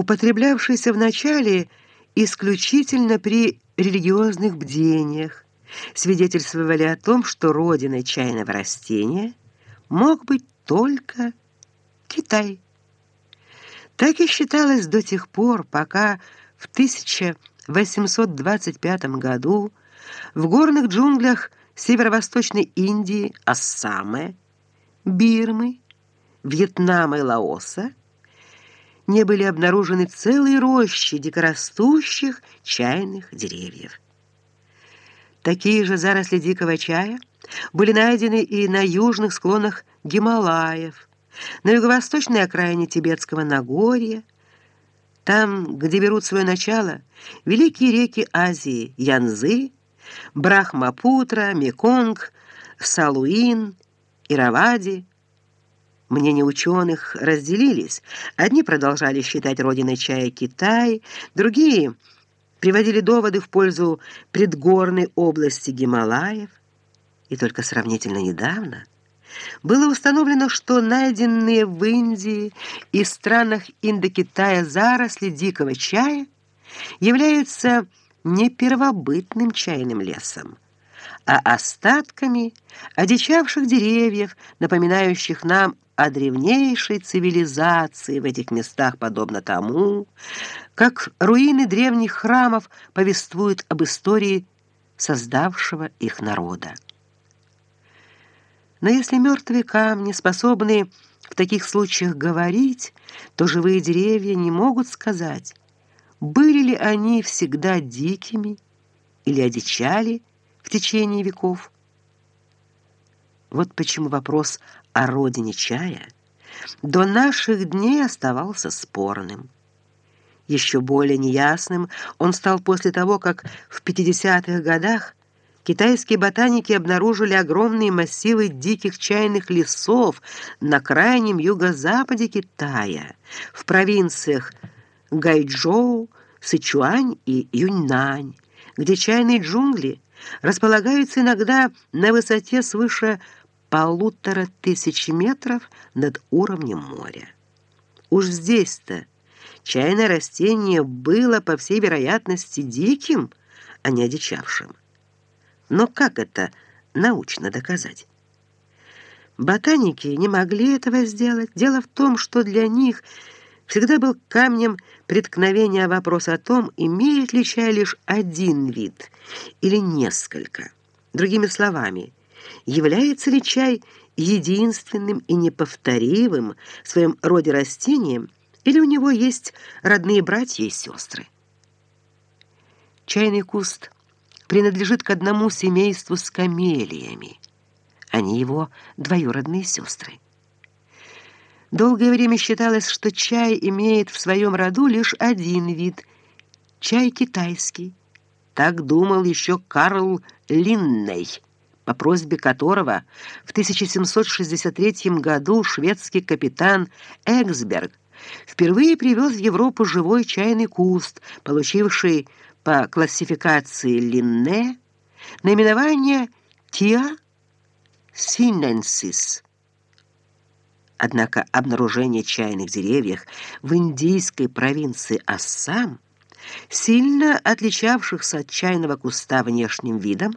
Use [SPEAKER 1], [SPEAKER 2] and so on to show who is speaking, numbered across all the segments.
[SPEAKER 1] употреблявшийся вначале исключительно при религиозных бдениях, свидетельствовали о том, что родиной чайного растения мог быть только Китай. Так и считалось до тех пор, пока в 1825 году в горных джунглях северо-восточной Индии, Ассамы, Бирмы, Вьетнама и Лаоса не были обнаружены целые рощи дикорастущих чайных деревьев. Такие же заросли дикого чая были найдены и на южных склонах Гималаев, на юго-восточной окраине Тибетского Нагорья, там, где берут свое начало великие реки Азии Янзы, Брахмапутра, Меконг, Салуин, Иравади. Мнения ученых разделились. Одни продолжали считать родиной чая Китай, другие приводили доводы в пользу предгорной области Гималаев. И только сравнительно недавно было установлено, что найденные в Индии и странах Индокитая заросли дикого чая являются не первобытным чайным лесом, а остатками одичавших деревьев, напоминающих нам о древнейшей цивилизации в этих местах, подобно тому, как руины древних храмов повествуют об истории создавшего их народа. Но если мертвые камни способны в таких случаях говорить, то живые деревья не могут сказать, были ли они всегда дикими или одичали в течение веков. Вот почему вопрос о родине чая до наших дней оставался спорным. Еще более неясным он стал после того, как в 50-х годах Китайские ботаники обнаружили огромные массивы диких чайных лесов на крайнем юго-западе Китая, в провинциях Гайчжоу, Сычуань и Юньнань, где чайные джунгли располагаются иногда на высоте свыше полутора тысяч метров над уровнем моря. Уж здесь-то чайное растение было, по всей вероятности, диким, а не одичавшим. Но как это научно доказать? Ботаники не могли этого сделать. Дело в том, что для них всегда был камнем преткновения вопрос о том, имеет ли чай лишь один вид или несколько. Другими словами, является ли чай единственным и неповторимым в своем роде растением, или у него есть родные братья и сестры. Чайный куст – принадлежит к одному семейству с камелиями. Они его двоюродные сестры. Долгое время считалось, что чай имеет в своем роду лишь один вид – чай китайский. Так думал еще Карл Линней, по просьбе которого в 1763 году шведский капитан Эксберг впервые привез в Европу живой чайный куст, получивший по классификации Линне наименование Тиа синенсис. Однако обнаружение чайных деревьев в индийской провинции Ассам, сильно отличавшихся от чайного куста внешним видом,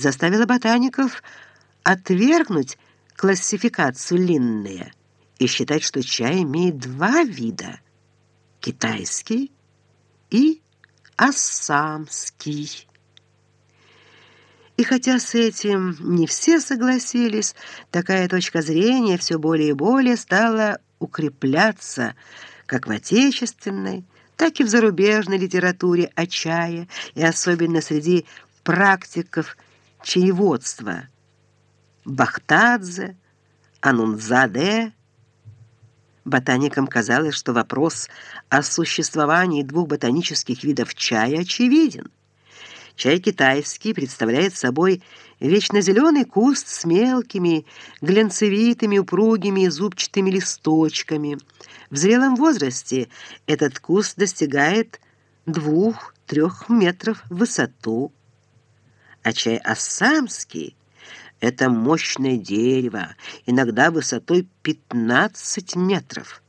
[SPEAKER 1] заставило ботаников отвергнуть классификацию Линнея и считать, что чай имеет два вида – китайский и ассамский. И хотя с этим не все согласились, такая точка зрения все более и более стала укрепляться как в отечественной, так и в зарубежной литературе о чае, и особенно среди практиков чаеводства Бахтадзе, Анунзаде, Ботаникам казалось, что вопрос о существовании двух ботанических видов чая очевиден. Чай китайский представляет собой вечно зеленый куст с мелкими, глянцевитыми, упругими зубчатыми листочками. В зрелом возрасте этот куст достигает двух-трех метров в высоту. А чай ассамский это мощное дерево, иногда высотой 15 метров.